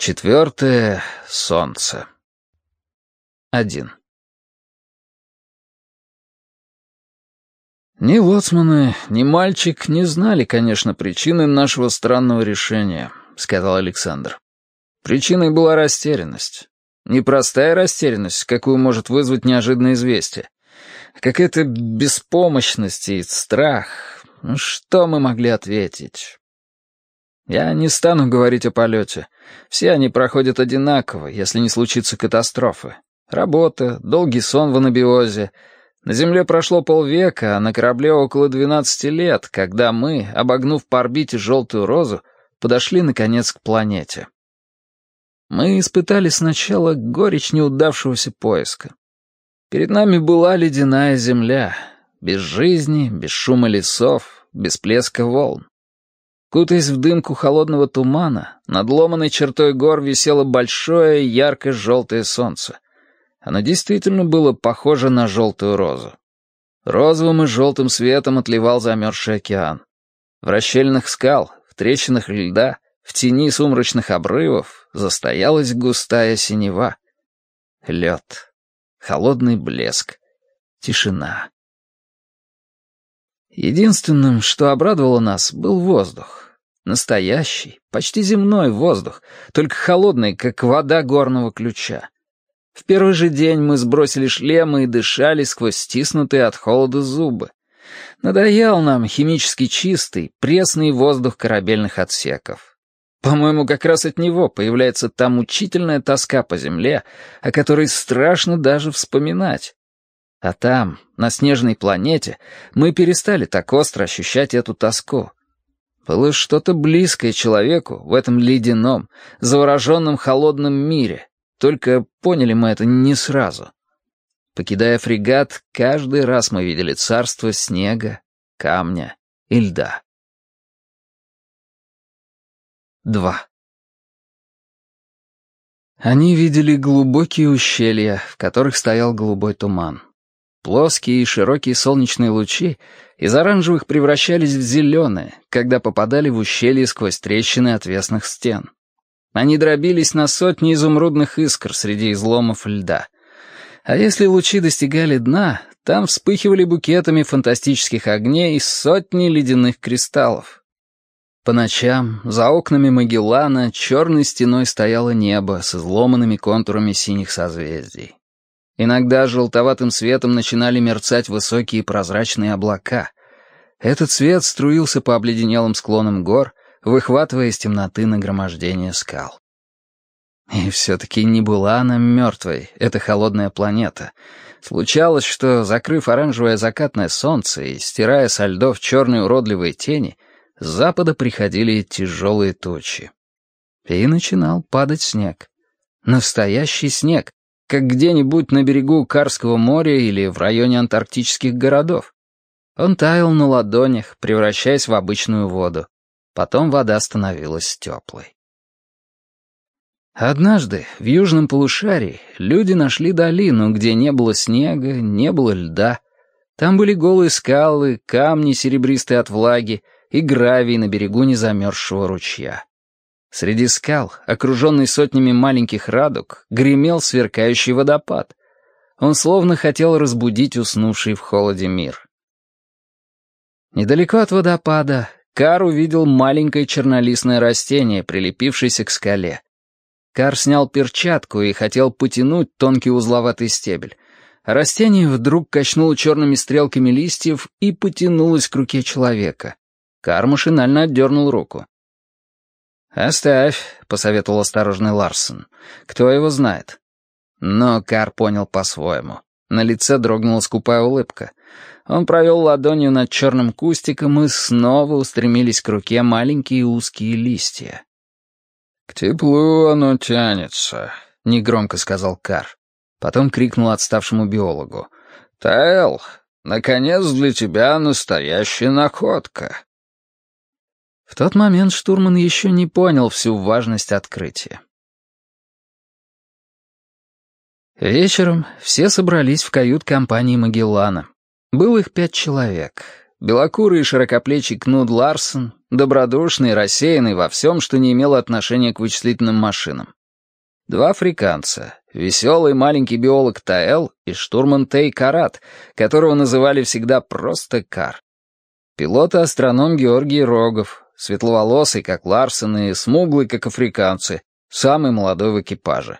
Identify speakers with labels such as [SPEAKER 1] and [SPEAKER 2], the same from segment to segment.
[SPEAKER 1] Четвертое — солнце. Один. Ни лоцманы, ни мальчик не знали, конечно, причины нашего странного решения, сказал Александр. Причиной была растерянность. Непростая растерянность, какую может вызвать неожиданное известие. Какая-то беспомощность и страх. Что мы могли ответить? Я не стану говорить о полете. Все они проходят одинаково, если не случится катастрофы. Работа, долгий сон в анабиозе. На Земле прошло полвека, а на корабле около двенадцати лет, когда мы, обогнув по орбите желтую розу, подошли, наконец, к планете. Мы испытали сначала горечь неудавшегося поиска. Перед нами была ледяная земля, без жизни, без шума лесов, без плеска волн. Кутаясь в дымку холодного тумана, над ломаной чертой гор висело большое ярко-желтое солнце. Оно действительно было похоже на желтую розу. Розовым и желтым светом отливал замерзший океан. В расщельных скал, в трещинах льда, в тени сумрачных обрывов застоялась густая синева. Лед. Холодный блеск. Тишина. Единственным, что обрадовало нас, был воздух. Настоящий, почти земной воздух, только холодный, как вода горного ключа. В первый же день мы сбросили шлемы и дышали сквозь стиснутые от холода зубы. Надоел нам химически чистый, пресный воздух корабельных отсеков. По-моему, как раз от него появляется та мучительная тоска по земле, о которой страшно даже вспоминать. А там, на снежной планете, мы перестали так остро ощущать эту тоску. Было что-то близкое человеку в этом ледяном, завороженном холодном мире, только поняли мы это не сразу. Покидая фрегат, каждый раз мы видели царство снега, камня и льда. 2. Они видели глубокие ущелья, в которых стоял голубой туман. Плоские и широкие солнечные лучи из оранжевых превращались в зеленые, когда попадали в ущелье сквозь трещины отвесных стен. Они дробились на сотни изумрудных искр среди изломов льда. А если лучи достигали дна, там вспыхивали букетами фантастических огней сотни ледяных кристаллов. По ночам за окнами Магеллана черной стеной стояло небо с изломанными контурами синих созвездий. Иногда желтоватым светом начинали мерцать высокие прозрачные облака. Этот свет струился по обледенелым склонам гор, выхватывая из темноты нагромождение скал. И все-таки не была она мертвой, эта холодная планета. Случалось, что, закрыв оранжевое закатное солнце и стирая со льдов черные уродливые тени, с запада приходили тяжелые тучи. И начинал падать снег. Настоящий снег, как где-нибудь на берегу Карского моря или в районе антарктических городов. Он таял на ладонях, превращаясь в обычную воду. Потом вода становилась теплой. Однажды в южном полушарии люди нашли долину, где не было снега, не было льда. Там были голые скалы, камни серебристые от влаги и гравий на берегу незамерзшего ручья. Среди скал, окруженный сотнями маленьких радуг, гремел сверкающий водопад. Он словно хотел разбудить уснувший в холоде мир. Недалеко от водопада Кар увидел маленькое чернолистное растение, прилепившееся к скале. Кар снял перчатку и хотел потянуть тонкий узловатый стебель. растение вдруг качнуло черными стрелками листьев и потянулось к руке человека. Кар машинально отдернул руку. «Оставь», — посоветовал осторожный Ларсон. «Кто его знает?» Но Кар понял по-своему. На лице дрогнула скупая улыбка. Он провел ладонью над черным кустиком и снова устремились к руке маленькие узкие листья. «К теплу оно тянется», — негромко сказал Кар. Потом крикнул отставшему биологу. «Таэл, наконец для тебя настоящая находка». В тот момент штурман еще не понял всю важность открытия. Вечером все собрались в кают-компании Магеллана. Было их пять человек. белокурый и широкоплечий Кнуд Ларсон, добродушный, рассеянный во всем, что не имело отношения к вычислительным машинам. Два африканца, веселый маленький биолог Таэл и штурман Тей Карат, которого называли всегда просто Кар. Пилот-астроном Георгий Рогов, светловолосый, как Ларсон, и смуглый, как африканцы, самый молодой в экипаже.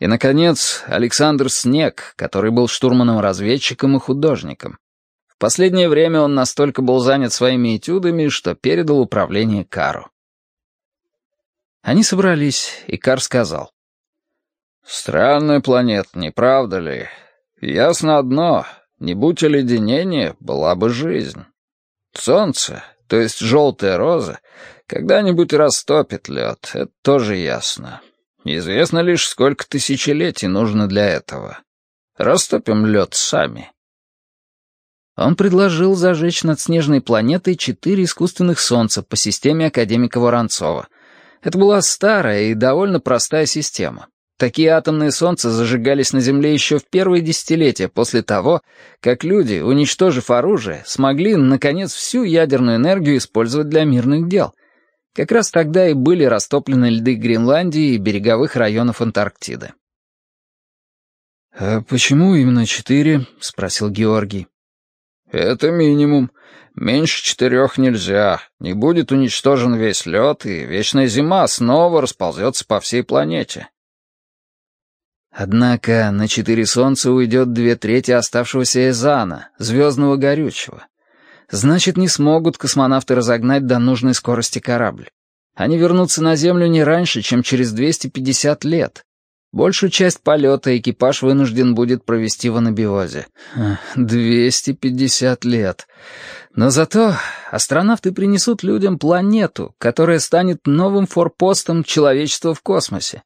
[SPEAKER 1] И, наконец, Александр Снег, который был штурманом-разведчиком и художником. В последнее время он настолько был занят своими этюдами, что передал управление Кару. Они собрались, и Кар сказал. «Странная планета, не правда ли? Ясно одно, не будь оледенения, была бы жизнь. Солнце, то есть желтая роза, когда-нибудь растопит лед, это тоже ясно. Известно лишь, сколько тысячелетий нужно для этого. Растопим лед сами. Он предложил зажечь над снежной планетой четыре искусственных солнца по системе академика Воронцова. Это была старая и довольно простая система. Такие атомные солнца зажигались на Земле еще в первые десятилетия после того, как люди, уничтожив оружие, смогли, наконец, всю ядерную энергию использовать для мирных дел. Как раз тогда и были растоплены льды Гренландии и береговых районов Антарктиды.
[SPEAKER 2] «А почему именно четыре?» — спросил Георгий.
[SPEAKER 1] «Это минимум. Меньше четырех нельзя. Не будет уничтожен весь лед, и вечная зима снова расползется по всей планете».
[SPEAKER 2] Однако на четыре солнца уйдет две трети оставшегося Эзана, звездного горючего. Значит, не смогут космонавты разогнать до нужной скорости корабль. Они вернутся на Землю не раньше, чем через 250 лет. Большую часть полета экипаж вынужден будет провести в анабиозе. 250 лет. Но зато астронавты принесут людям планету, которая станет новым форпостом человечества в космосе.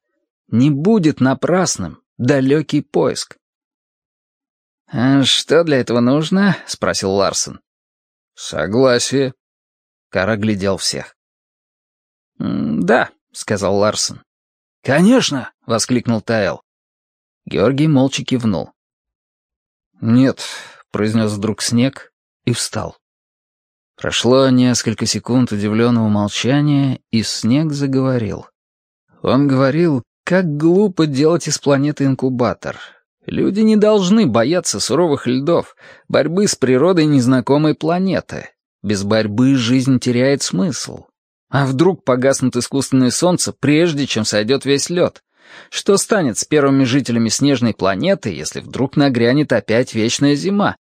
[SPEAKER 2] Не будет напрасным далекий поиск.
[SPEAKER 1] «А что для этого нужно?» — спросил Ларсон. «Согласие».
[SPEAKER 2] Кара глядел всех.
[SPEAKER 1] «Да», — сказал Ларсон.
[SPEAKER 2] «Конечно!» — воскликнул Таэл.
[SPEAKER 1] Георгий молча кивнул.
[SPEAKER 2] «Нет», — произнес вдруг снег и встал. Прошло несколько секунд удивленного молчания, и снег заговорил. Он говорил, как глупо делать из планеты инкубатор. Люди не должны бояться суровых льдов, борьбы с природой незнакомой планеты. Без борьбы жизнь теряет смысл. А вдруг погаснут искусственное солнце, прежде чем сойдет весь лед? Что станет с первыми жителями снежной планеты, если вдруг нагрянет опять вечная зима?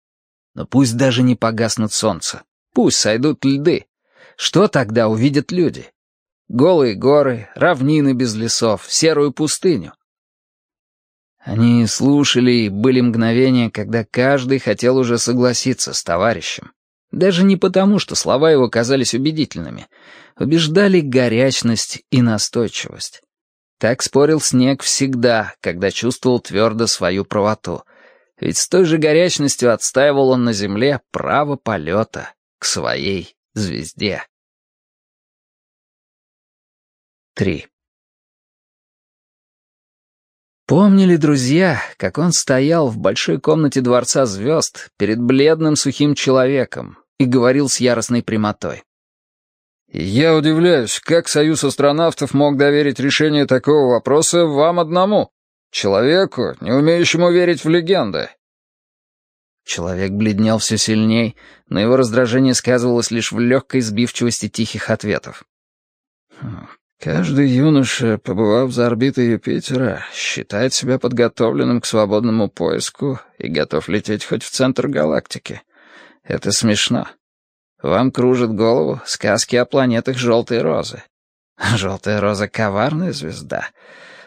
[SPEAKER 2] Но пусть даже не погаснут солнце, пусть сойдут льды. Что тогда увидят люди? Голые горы, равнины без лесов, серую пустыню. Они слушали, и были мгновения, когда каждый хотел уже согласиться с товарищем. Даже не потому, что слова его казались убедительными. Убеждали горячность и настойчивость. Так спорил Снег всегда, когда чувствовал твердо свою правоту. Ведь с той же горячностью отстаивал он на земле право полета к своей звезде. 3. Помнили друзья, как он стоял в большой комнате Дворца Звезд перед бледным сухим человеком и говорил с яростной прямотой.
[SPEAKER 1] «Я удивляюсь, как Союз астронавтов мог доверить решение такого вопроса вам одному, человеку, не умеющему верить в легенды?»
[SPEAKER 2] Человек бледнел все сильней, но его раздражение сказывалось лишь в легкой сбивчивости тихих ответов.
[SPEAKER 1] «Хм, Каждый юноша, побывав за орбитой Юпитера, считает себя подготовленным к свободному поиску и готов лететь хоть в центр галактики. Это смешно. Вам кружит голову сказки о планетах Желтой Розы. Желтая Роза — коварная звезда.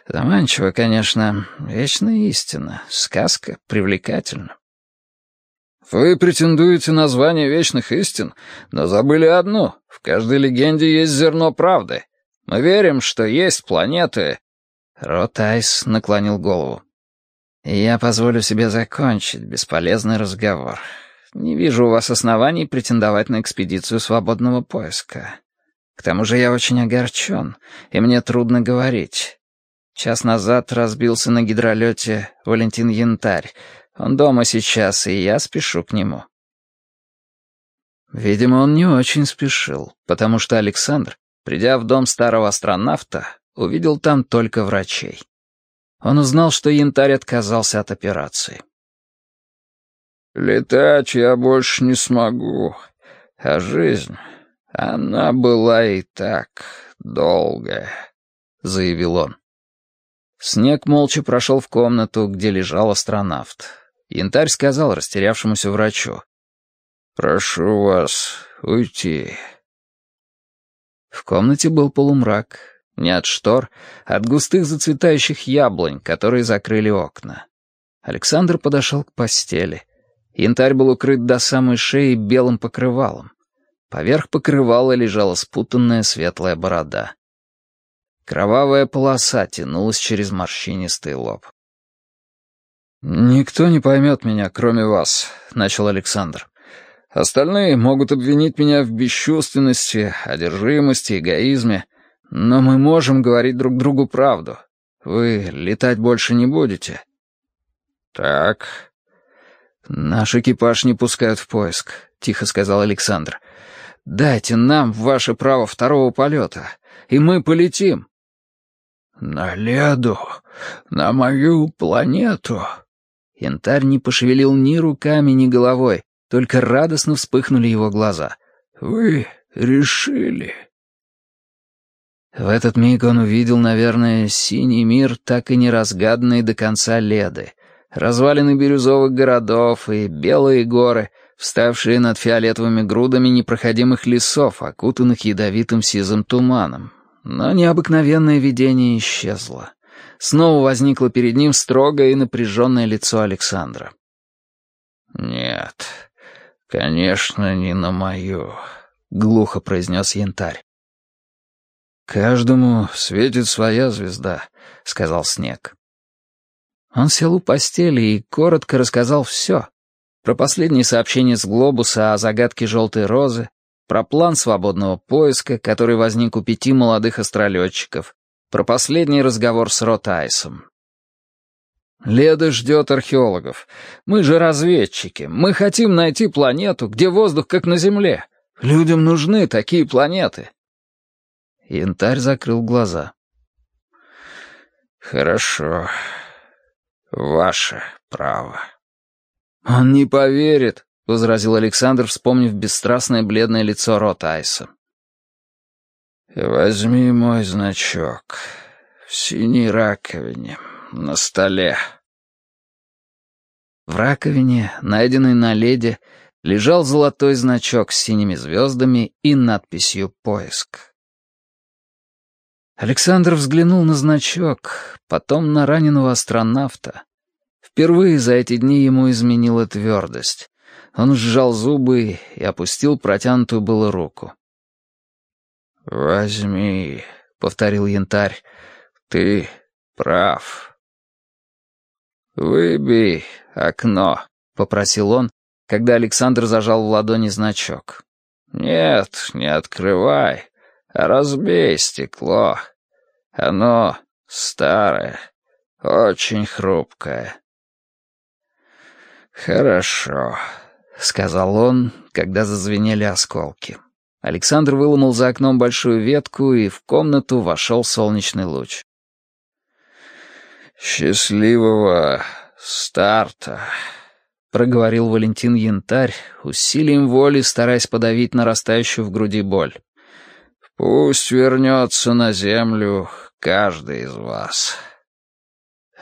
[SPEAKER 1] Заманчиво, конечно, вечная истина. Сказка привлекательна. Вы претендуете на звание вечных истин, но забыли одну. В каждой легенде есть зерно правды. Мы верим, что есть планеты...»
[SPEAKER 2] Ротайс наклонил голову. «Я позволю себе закончить бесполезный разговор. Не вижу у вас оснований претендовать на экспедицию свободного поиска. К тому же я очень огорчен, и мне трудно говорить. Час назад разбился на гидролете Валентин Янтарь. Он дома сейчас, и я спешу к нему. Видимо, он не очень спешил, потому что Александр, придя в дом старого астронавта, увидел там только врачей. Он узнал, что янтарь отказался от операции.
[SPEAKER 1] «Летать я больше не смогу, а жизнь, она была и так долгая», — заявил он.
[SPEAKER 2] Снег молча прошел в комнату, где лежал астронавт. Янтарь сказал растерявшемуся врачу.
[SPEAKER 1] «Прошу вас уйти».
[SPEAKER 2] В комнате был полумрак. Не от штор, а от густых зацветающих яблонь, которые закрыли окна. Александр подошел к постели. Янтарь был укрыт до самой шеи белым покрывалом. Поверх покрывала лежала спутанная светлая борода. Кровавая полоса тянулась через морщинистый лоб.
[SPEAKER 1] «Никто не поймет меня, кроме вас», — начал Александр. «Остальные могут обвинить меня в бесчувственности, одержимости, эгоизме, но мы можем говорить друг другу правду. Вы летать больше не будете». «Так».
[SPEAKER 2] «Наш экипаж не пускают в поиск», — тихо сказал Александр. «Дайте нам ваше право второго полета, и мы полетим».
[SPEAKER 1] «На леду, на мою планету».
[SPEAKER 2] Янтарь не пошевелил ни руками, ни головой, только радостно вспыхнули его глаза.
[SPEAKER 1] «Вы решили?»
[SPEAKER 2] В этот миг он увидел, наверное, синий мир, так и не разгаданный до конца леды, развалины бирюзовых городов и белые горы, вставшие над фиолетовыми грудами непроходимых лесов, окутанных ядовитым сизым туманом, но необыкновенное видение исчезло. Снова возникло перед ним строгое и напряженное лицо Александра.
[SPEAKER 1] «Нет, конечно, не на мою», —
[SPEAKER 2] глухо произнес янтарь.
[SPEAKER 1] «Каждому светит своя звезда», — сказал Снег.
[SPEAKER 2] Он сел у постели и коротко рассказал все. Про последние сообщения с глобуса о загадке желтой розы, про план свободного поиска, который возник у пяти молодых астролетчиков, про последний разговор с Ротайсом. «Леда ждет археологов. Мы же разведчики. Мы хотим найти планету, где воздух как на Земле. Людям нужны такие планеты». Янтарь закрыл глаза.
[SPEAKER 1] «Хорошо. Ваше право».
[SPEAKER 2] «Он не поверит», — возразил Александр, вспомнив бесстрастное бледное лицо Рот Айса.
[SPEAKER 1] «Возьми мой значок в синей раковине на столе».
[SPEAKER 2] В раковине, найденной на леде, лежал золотой значок с синими звездами и надписью «Поиск». Александр взглянул на значок, потом на раненого астронавта. Впервые за эти дни ему изменила твердость. Он сжал зубы и опустил протянутую было руку.
[SPEAKER 1] «Возьми», — повторил янтарь, — «ты прав». «Выбей окно», — попросил он, когда Александр зажал в ладони значок. «Нет, не открывай, а разбей стекло. Оно старое, очень хрупкое». «Хорошо», — сказал он, когда зазвенели осколки.
[SPEAKER 2] Александр выломал за окном большую ветку, и в комнату вошел солнечный луч.
[SPEAKER 1] «Счастливого старта», — проговорил Валентин Янтарь, усилием воли стараясь подавить нарастающую в груди боль. «Пусть вернется на землю каждый из вас».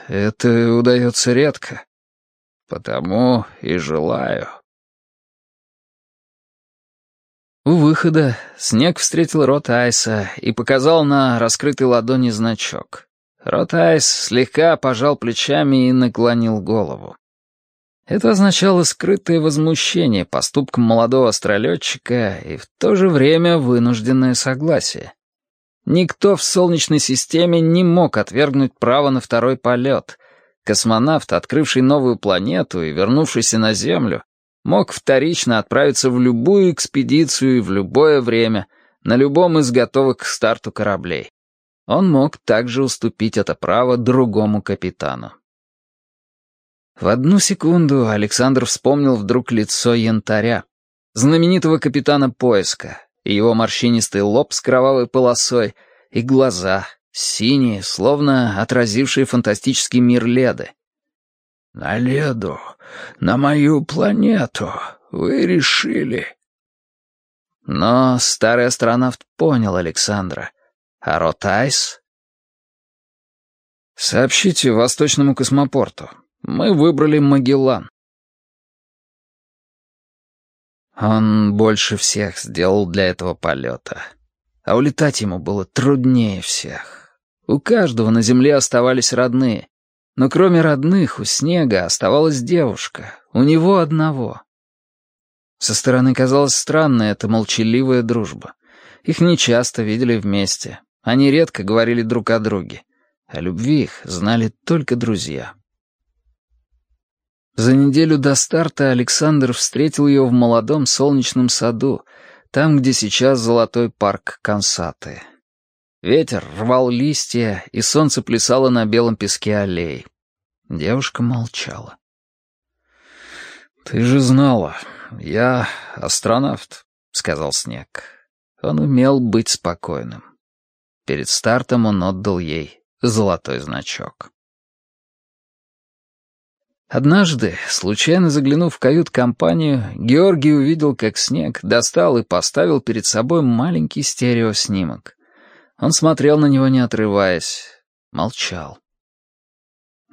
[SPEAKER 2] «Это удается редко»,
[SPEAKER 1] Потому и желаю.
[SPEAKER 2] У выхода Снег встретил Рот Айса и показал на раскрытой ладони значок. Рот Айс слегка пожал плечами и наклонил голову. Это означало скрытое возмущение поступком молодого астролетчика и в то же время вынужденное согласие. Никто в Солнечной системе не мог отвергнуть право на второй полет, Космонавт, открывший новую планету и вернувшийся на Землю, мог вторично отправиться в любую экспедицию и в любое время, на любом из готовых к старту кораблей. Он мог также уступить это право другому капитану. В одну секунду Александр вспомнил вдруг лицо янтаря.
[SPEAKER 1] знаменитого капитана поиска, и его морщинистый лоб с кровавой полосой, и глаза, синие, словно отразившие фантастический мир Леды.
[SPEAKER 2] «На Леду, на мою планету, вы решили...»
[SPEAKER 1] Но старый астронавт понял Александра. А Ротайс? «Сообщите Восточному космопорту. Мы выбрали Магеллан». Он больше всех сделал для этого полета. А улетать ему было труднее всех. У каждого на Земле оставались родные. Но кроме родных, у Снега оставалась девушка. У него одного. Со стороны казалось странной эта молчаливая дружба. Их нечасто видели вместе. Они редко говорили друг о друге. О любви их знали только друзья. За неделю до старта Александр встретил ее в молодом солнечном саду, там, где сейчас золотой парк Консаты. Ветер рвал листья, и солнце плясало на белом песке аллей. Девушка молчала. «Ты же знала, я астронавт», — сказал Снег. Он умел быть спокойным. Перед стартом он отдал ей золотой значок. Однажды, случайно заглянув в кают-компанию, Георгий увидел, как Снег достал и поставил перед собой маленький стереоснимок. Он смотрел на него, не отрываясь, молчал.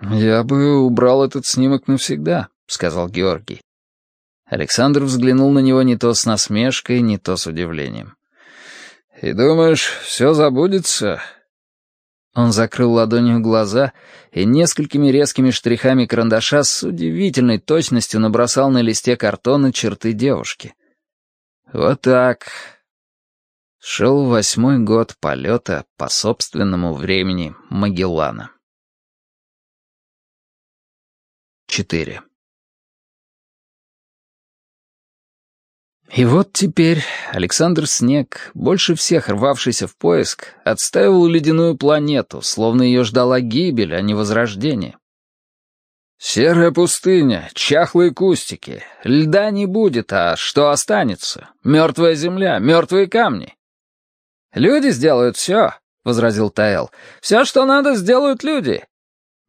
[SPEAKER 1] «Я бы убрал этот снимок навсегда», — сказал Георгий. Александр взглянул на него не то с насмешкой, не то с удивлением. «И думаешь, все забудется?» Он закрыл ладонью глаза и несколькими резкими штрихами карандаша с удивительной точностью набросал на листе картона черты девушки. Вот так. Шел восьмой год полета по собственному времени Магеллана. 4. И вот теперь Александр Снег, больше всех рвавшийся в поиск, отстаивал ледяную планету, словно ее ждала гибель, а не возрождение. «Серая пустыня, чахлые кустики. Льда не будет, а что останется? Мертвая земля, мертвые камни». «Люди сделают все», — возразил Таэл. «Все, что надо, сделают люди».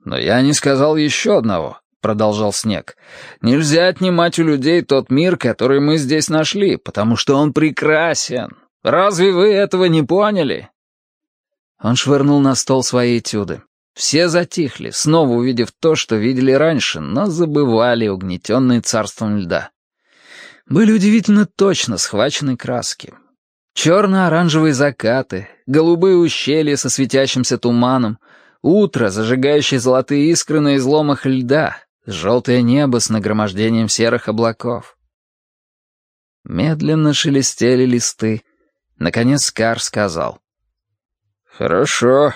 [SPEAKER 1] «Но я не сказал еще одного. — продолжал Снег. «Нельзя отнимать у людей тот мир, который мы здесь нашли, потому что он прекрасен. Разве вы этого не поняли?» Он швырнул на стол свои этюды. Все затихли, снова увидев то, что видели раньше, но забывали, угнетенные царством льда. Были удивительно точно схвачены краски. Черно-оранжевые закаты, голубые ущелья со светящимся туманом, утро, зажигающее золотые искры на изломах льда, желтое небо с нагромождением серых облаков. Медленно шелестели листы. Наконец Скар сказал.
[SPEAKER 2] «Хорошо,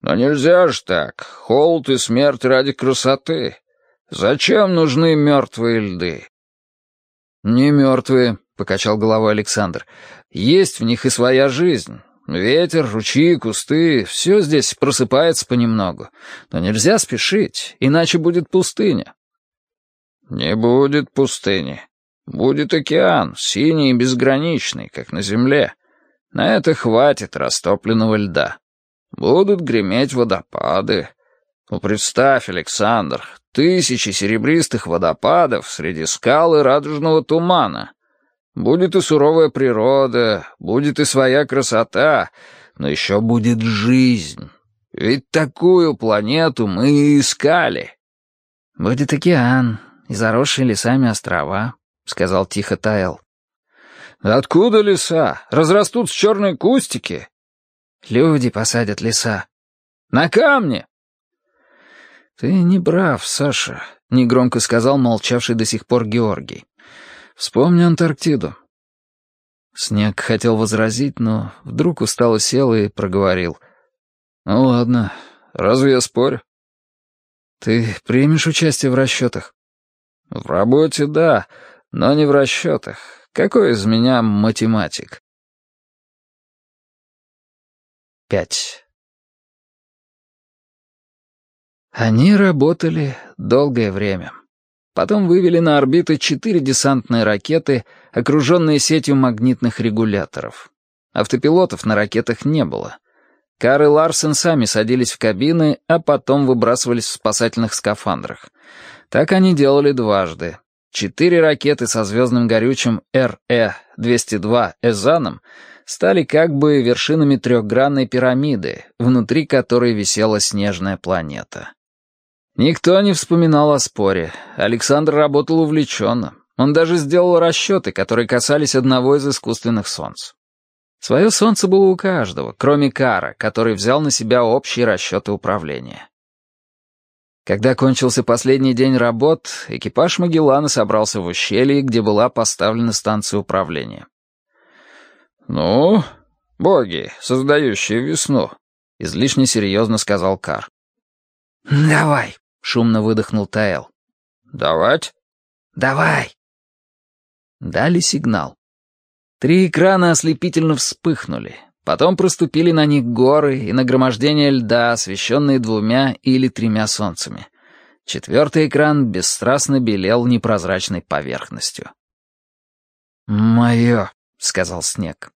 [SPEAKER 2] но нельзя же так. Холод и смерть ради красоты. Зачем нужны мертвые льды?»
[SPEAKER 1] «Не мертвые», — покачал головой Александр. «Есть в них и своя жизнь. Ветер, ручьи, кусты — все здесь просыпается понемногу. Но нельзя спешить, иначе будет пустыня.
[SPEAKER 2] Не будет пустыни. Будет океан, синий и безграничный, как на земле. На это хватит растопленного льда. Будут греметь водопады. Ну, представь, Александр, тысячи серебристых водопадов среди скал и радужного тумана. Будет и суровая природа, будет и своя красота, но еще будет жизнь. Ведь такую планету мы и искали.
[SPEAKER 1] Будет океан и заросшие лесами острова, — сказал тихо Тайл.
[SPEAKER 2] «Откуда леса? Разрастутся черные кустики».
[SPEAKER 1] «Люди посадят леса».
[SPEAKER 2] «На камне».
[SPEAKER 1] «Ты не прав, Саша», — негромко сказал молчавший до сих пор Георгий. Вспомни Антарктиду». Снег хотел возразить, но вдруг устало сел и проговорил. «Ну ладно, разве я спорю?» «Ты примешь участие в расчетах?»
[SPEAKER 2] «В работе, да, но не в расчетах. Какой из меня математик?»
[SPEAKER 1] Пять. Они работали долгое время. Потом вывели на орбиты четыре десантные ракеты, окруженные сетью магнитных регуляторов. Автопилотов на ракетах не было. Кар и Ларсен сами садились в кабины, а потом выбрасывались в спасательных скафандрах. Так они делали дважды. Четыре ракеты со звездным горючим РЭ-202 «Эзаном» стали как бы вершинами трехгранной пирамиды, внутри которой висела снежная планета. Никто не вспоминал о споре. Александр работал увлеченно. Он даже сделал расчеты, которые касались одного из искусственных солнц. Свое солнце было у каждого, кроме Кара, который взял на себя общие расчеты управления. Когда кончился последний день работ, экипаж Магеллана собрался в ущелье, где была поставлена станция управления. «Ну, боги, создающие весну», — излишне серьезно сказал Кар.
[SPEAKER 2] «Давай», — шумно выдохнул Таэл.
[SPEAKER 1] «Давать?»
[SPEAKER 2] «Давай».
[SPEAKER 1] Дали сигнал. Три экрана ослепительно вспыхнули. Потом проступили на них горы и нагромождение льда, освещенные двумя или тремя солнцами. Четвертый экран бесстрастно белел непрозрачной поверхностью.
[SPEAKER 2] «Мое», — сказал снег.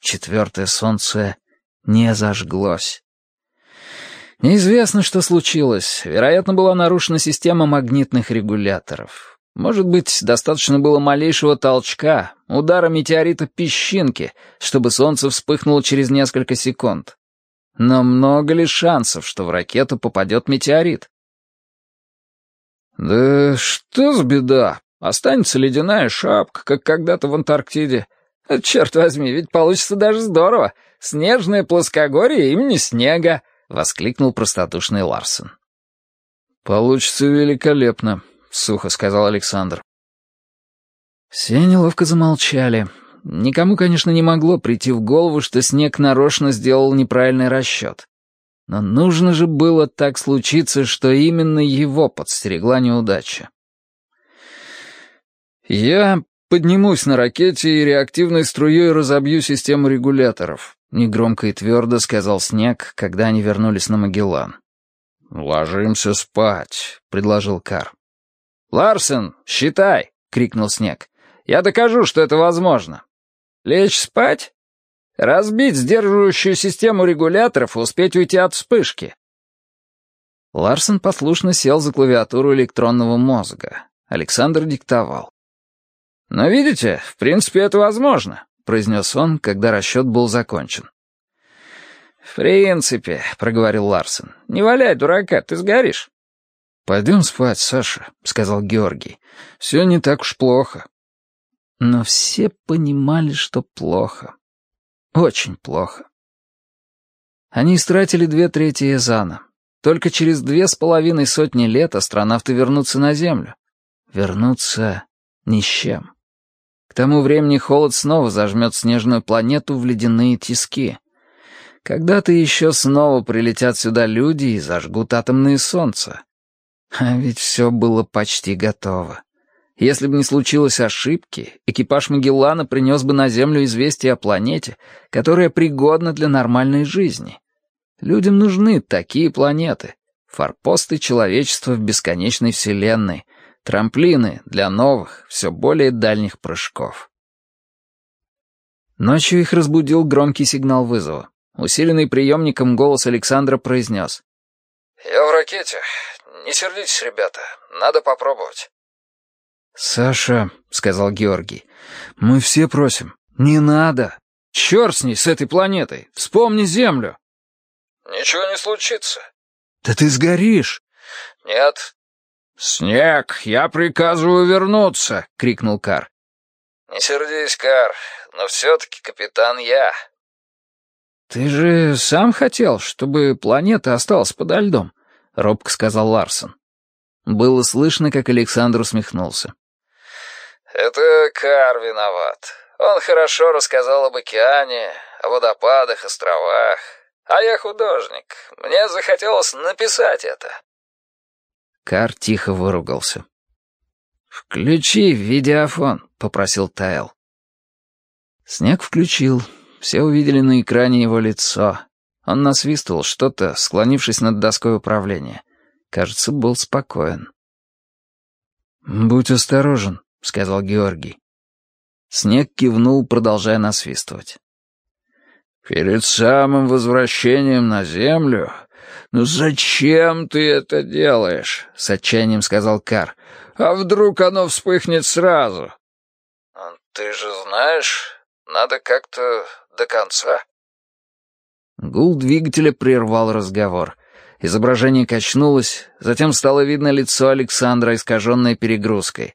[SPEAKER 2] Четвертое солнце не зажглось.
[SPEAKER 1] Неизвестно, что случилось. Вероятно, была нарушена система магнитных регуляторов. Может быть, достаточно было малейшего толчка, удара метеорита песчинки, чтобы солнце вспыхнуло через несколько секунд. Но много ли шансов, что в ракету попадет метеорит? «Да что за беда? Останется ледяная шапка, как когда-то в Антарктиде. Черт возьми, ведь получится даже здорово. Снежное плоскогорье имени Снега», — воскликнул простодушный Ларсен. «Получится великолепно», — сухо сказал Александр. Все неловко замолчали. Никому, конечно, не могло прийти в голову, что снег нарочно сделал неправильный расчет. Но нужно же было так случиться, что именно его подстерегла неудача. «Я поднимусь на ракете и реактивной струей разобью систему регуляторов», — негромко и твердо сказал Снег, когда они вернулись на Магеллан. «Ложимся спать», — предложил Кар. «Ларсен, считай!» — крикнул Снег. «Я докажу, что это возможно. Лечь спать? Разбить сдерживающую систему регуляторов и успеть уйти от вспышки». Ларсен послушно сел за клавиатуру электронного мозга. Александр диктовал. «Но видите, в принципе, это возможно», — произнес он, когда расчет был закончен. «В принципе», — проговорил Ларсен. «Не валяй, дурака, ты сгоришь».
[SPEAKER 2] «Пойдем спать, Саша», — сказал Георгий. «Все не так уж плохо». Но все понимали, что плохо. Очень плохо. Они истратили две трети Эзана. Только через две с половиной сотни лет астронавты вернутся на Землю. Вернутся ни с чем. К тому времени холод снова зажмет снежную планету в ледяные тиски. Когда-то еще снова прилетят сюда люди и зажгут атомные солнца. А ведь все было почти готово. Если бы не случилось ошибки, экипаж Магеллана принес бы на Землю известие о планете, которая пригодна для нормальной жизни. Людям нужны такие планеты. Форпосты человечества в бесконечной вселенной, трамплины для новых, все более дальних прыжков. Ночью их разбудил громкий сигнал вызова. Усиленный приемником голос Александра произнес.
[SPEAKER 3] «Я в ракете. Не сердитесь, ребята, надо попробовать».
[SPEAKER 2] «Саша», — сказал Георгий, — «мы все просим, не надо. Черт с ней, с этой планетой, вспомни Землю».
[SPEAKER 3] «Ничего не случится».
[SPEAKER 2] «Да ты сгоришь».
[SPEAKER 3] «Нет».
[SPEAKER 1] «Снег, я приказываю вернуться», — крикнул Кар.
[SPEAKER 3] «Не сердись, Кар, но все-таки капитан я».
[SPEAKER 1] «Ты же сам хотел, чтобы планета осталась подо льдом. — робко сказал Ларсон. Было слышно, как Александр усмехнулся.
[SPEAKER 3] «Это Кар виноват. Он хорошо рассказал об океане, о водопадах, островах. А я художник. Мне захотелось написать это».
[SPEAKER 1] Кар тихо выругался. «Включи видеофон», — попросил Тайл. Снег включил. Все увидели на экране его лицо, он насвистывал что-то, склонившись над доской управления. Кажется, был спокоен.
[SPEAKER 2] «Будь осторожен», — сказал Георгий. Снег кивнул, продолжая насвистывать.
[SPEAKER 3] «Перед самым возвращением на землю? Ну зачем ты это делаешь?» — с отчаянием сказал Кар. «А вдруг оно вспыхнет сразу?» «Ты же знаешь, надо как-то до конца».
[SPEAKER 2] Гул двигателя прервал разговор. Изображение качнулось, затем стало видно лицо Александра, искаженное перегрузкой.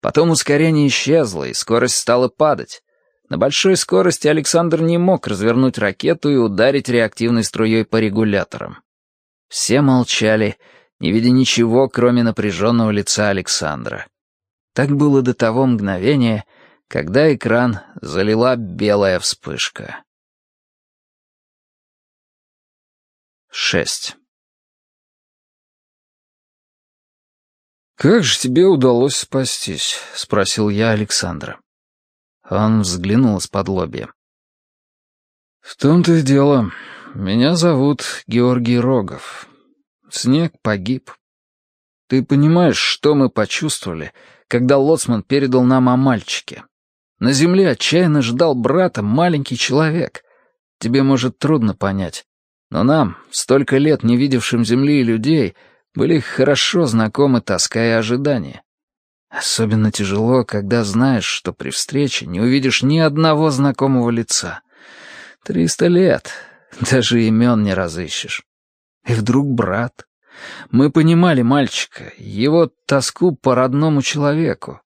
[SPEAKER 2] Потом ускорение исчезло, и скорость стала падать. На большой скорости Александр не мог развернуть ракету и ударить реактивной струей по регуляторам. Все молчали, не видя ничего, кроме напряженного лица Александра. Так было до того мгновения, когда экран залила белая вспышка. 6. «Как же тебе удалось спастись?» — спросил я Александра. Он взглянул из-под лобья. «В том-то и дело. Меня зовут Георгий Рогов. Снег погиб. Ты понимаешь, что мы почувствовали, когда Лоцман передал нам о мальчике? На земле отчаянно ждал брата маленький человек. Тебе, может, трудно понять. Но нам, столько лет не видевшим земли и людей, были хорошо знакомы тоска и ожидания. Особенно тяжело, когда знаешь, что при встрече не увидишь ни одного знакомого лица. Триста лет, даже имен не разыщешь. И вдруг брат. Мы понимали мальчика, его тоску по родному человеку.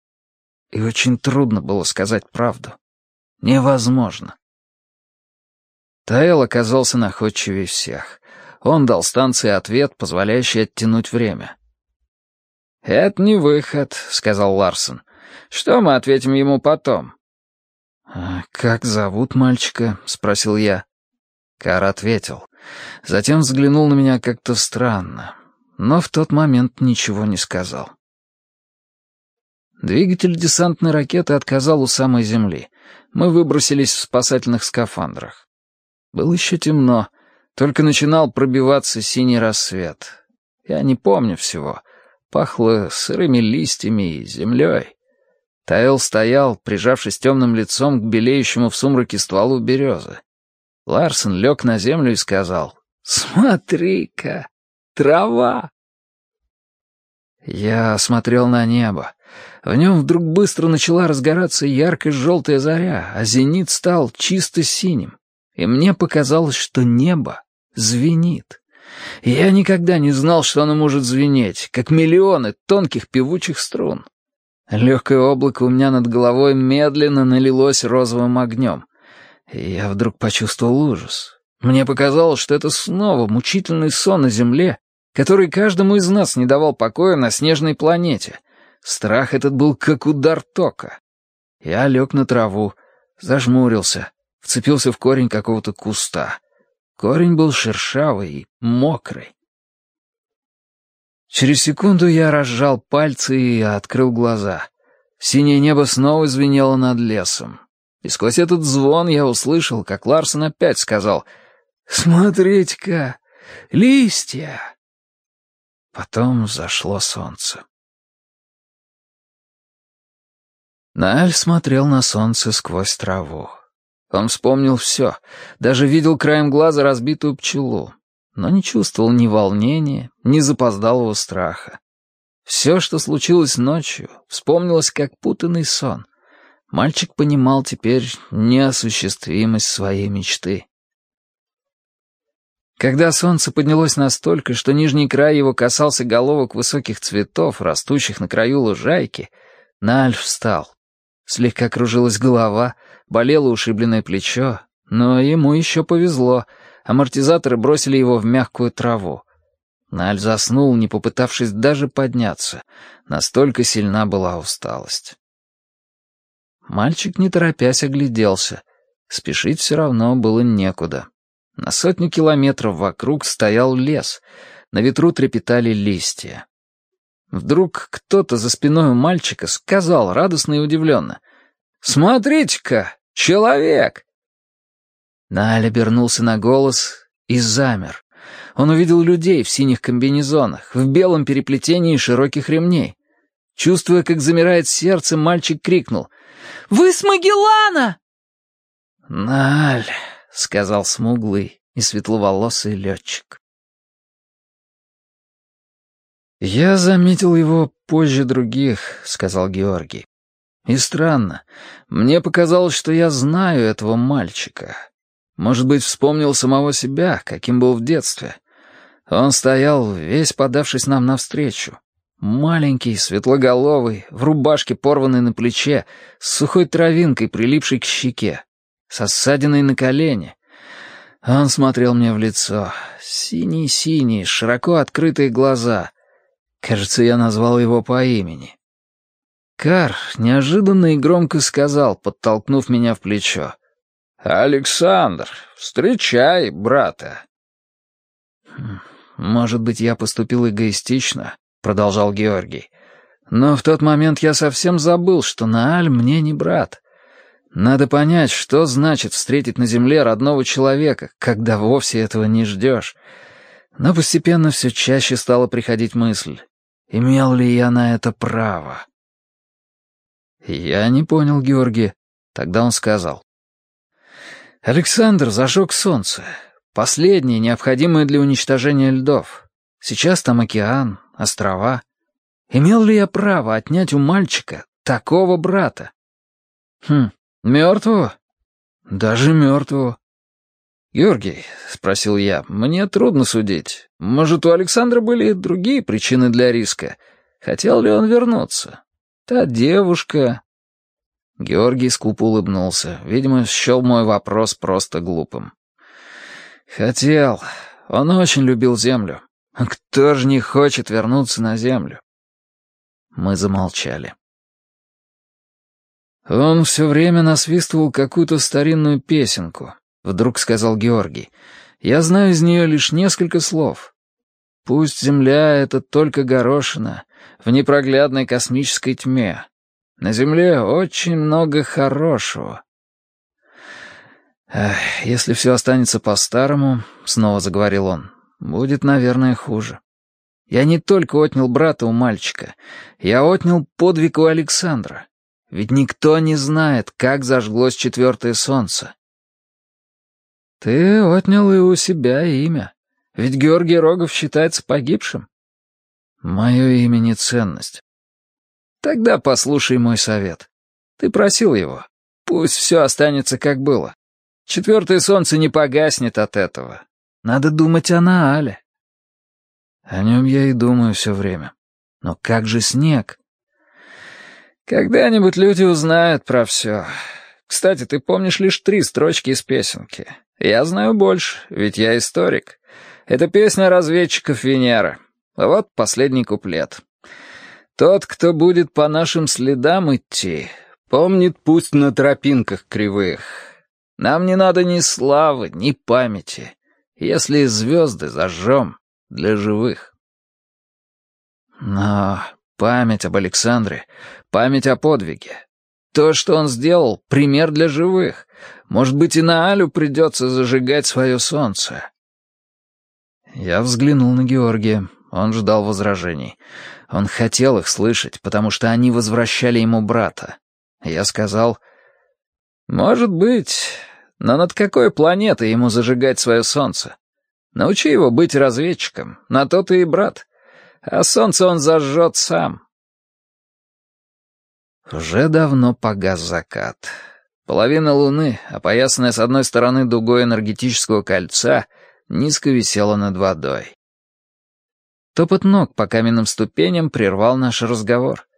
[SPEAKER 2] И очень трудно было сказать правду. Невозможно. Таэл оказался находчивее всех. Он дал станции ответ, позволяющий оттянуть время. «Это не выход», — сказал Ларсон. «Что мы ответим ему потом?» «А «Как зовут мальчика?» — спросил я. Кар ответил. Затем взглянул на меня как-то странно, но в тот момент ничего не сказал. Двигатель десантной ракеты отказал у самой земли. Мы выбросились в спасательных скафандрах. Было еще темно, только начинал пробиваться синий рассвет. Я не помню всего. Пахло сырыми листьями и землей. Таэл стоял, прижавшись темным лицом к белеющему в сумраке стволу березы. Ларсон лег на землю и сказал, «Смотри-ка, трава!» Я смотрел на небо. В нем вдруг быстро начала разгораться ярко-желтая заря, а зенит стал чисто синим. И мне показалось, что небо звенит. Я никогда не знал, что оно может звенеть, как миллионы тонких певучих струн. Легкое облако у меня над головой медленно налилось розовым огнем. Я вдруг почувствовал ужас. Мне показалось, что это снова мучительный сон на земле, который каждому из нас не давал покоя на снежной планете. Страх этот был как удар тока. Я лег на траву, зажмурился, вцепился в корень какого-то куста. Корень был шершавый и мокрый. Через секунду я разжал пальцы и открыл глаза. Синее небо снова звенело над лесом. И сквозь этот звон я услышал, как Ларсон опять сказал «Смотрите-ка, листья!» Потом зашло солнце. Наэль смотрел на солнце сквозь траву. Он вспомнил все, даже видел краем глаза разбитую пчелу, но не чувствовал ни волнения, ни запоздалого страха. Все, что случилось ночью, вспомнилось как путанный сон. Мальчик понимал теперь неосуществимость своей мечты. Когда солнце поднялось настолько, что нижний край его касался головок высоких цветов, растущих на краю лужайки, Нальф встал. Слегка кружилась голова, болело ушибленное плечо, но ему еще повезло. Амортизаторы бросили его в мягкую траву. Наль заснул, не попытавшись даже подняться. Настолько сильна была усталость. Мальчик, не торопясь, огляделся. Спешить все равно было некуда. На сотню километров вокруг стоял лес. На ветру трепетали листья. Вдруг кто-то за спиной у мальчика сказал радостно и удивленно. «Смотрите-ка, человек!» Наль обернулся на голос и замер. Он увидел людей в синих комбинезонах, в белом переплетении широких ремней.
[SPEAKER 1] Чувствуя, как замирает сердце, мальчик крикнул. «Вы с Магеллана!»
[SPEAKER 2] «Наль», — сказал смуглый и светловолосый летчик. «Я заметил его позже других», — сказал Георгий. «И странно. Мне показалось, что я знаю этого мальчика. Может быть, вспомнил самого себя, каким был в детстве. Он стоял, весь подавшись нам навстречу. Маленький, светлоголовый, в рубашке, порванной на плече, с сухой травинкой, прилипшей к щеке, со ссадиной на колене. Он смотрел мне в лицо. Синий-синий, широко открытые глаза. Кажется, я назвал его по имени. Кар неожиданно и громко сказал, подтолкнув меня в плечо.
[SPEAKER 3] «Александр, встречай брата».
[SPEAKER 2] Хм, «Может быть, я поступил эгоистично», — продолжал Георгий. «Но в тот момент я совсем забыл, что Нааль мне не брат. Надо понять, что значит встретить на земле родного человека, когда вовсе этого не ждешь. Но постепенно все чаще стала приходить мысль, имел ли я на это право. Я не понял Георгия. Тогда он сказал. «Александр зажег солнце. Последнее, необходимое для уничтожения льдов. Сейчас там океан, острова. Имел ли я право отнять у мальчика такого брата? Хм, мертвого? Даже мертвого. «Георгий», — спросил я, — «мне трудно судить. Может, у Александра были другие причины для риска? Хотел ли он вернуться? Та девушка...» Георгий скупо улыбнулся. Видимо, счел мой вопрос просто глупым. «Хотел. Он очень любил землю. Кто же не хочет вернуться на землю?» Мы замолчали. Он все время насвистывал какую-то старинную песенку, — вдруг сказал Георгий. «Я знаю из нее лишь несколько слов. Пусть земля — это только горошина в непроглядной космической тьме. На земле очень много хорошего. Эх, если все останется по-старому, — снова заговорил он, — будет, наверное, хуже. Я не только отнял брата у мальчика, я отнял подвиг у Александра. Ведь никто не знает, как зажглось четвертое солнце. Ты отнял и у себя имя, ведь Георгий Рогов считается погибшим. Мое имя не ценность. Тогда послушай мой совет. Ты просил его. Пусть все останется, как было. Четвертое солнце не погаснет от этого. Надо думать о Наале. О нем я и думаю все время. Но как же снег? Когда-нибудь люди узнают про все. Кстати, ты помнишь лишь три строчки из песенки. Я знаю больше, ведь я историк. Это песня разведчиков Венеры. Вот последний куплет. Тот, кто будет по нашим следам идти, помнит пусть на тропинках кривых. Нам не надо ни славы, ни памяти, если звезды зажжем для живых. Но память об Александре, память о подвиге. То, что он сделал, пример для живых. Может быть, и на Алю придется зажигать свое солнце. Я взглянул на Георгия. Он ждал возражений. Он хотел их слышать, потому что они возвращали ему брата. Я сказал, «Может быть, но над какой планетой ему зажигать свое солнце? Научи его быть разведчиком, на то ты и брат. А солнце он зажжет сам». Уже давно погас закат. Половина луны, опоясанная с одной стороны дугой энергетического кольца, низко висела над водой. Топот ног по каменным ступеням прервал наш разговор.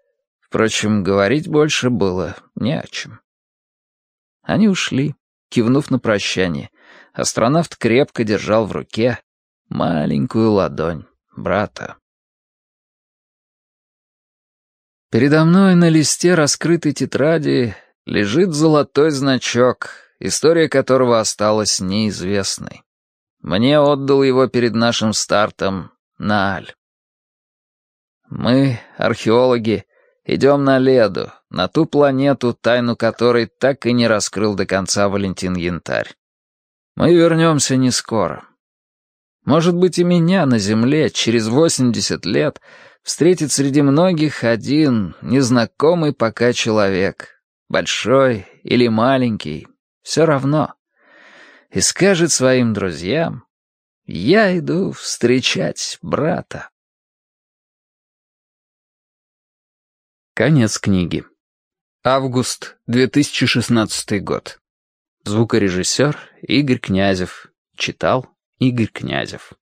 [SPEAKER 2] Впрочем, говорить больше было не о чем. Они ушли, кивнув на прощание. Астронавт крепко держал в руке маленькую ладонь брата. Передо мной на листе раскрытой тетради лежит золотой значок, история которого осталась неизвестной. Мне отдал его перед нашим стартом Нааль. Мы, археологи, идем на Леду, на ту планету, тайну которой так и не раскрыл до конца Валентин Янтарь. Мы вернемся не скоро. Может быть, и меня на Земле через 80 лет
[SPEAKER 1] Встретит среди многих один незнакомый пока человек, большой или маленький, все равно. И скажет своим друзьям, «Я иду встречать брата». Конец книги. Август 2016 год. Звукорежиссер Игорь Князев. Читал Игорь Князев.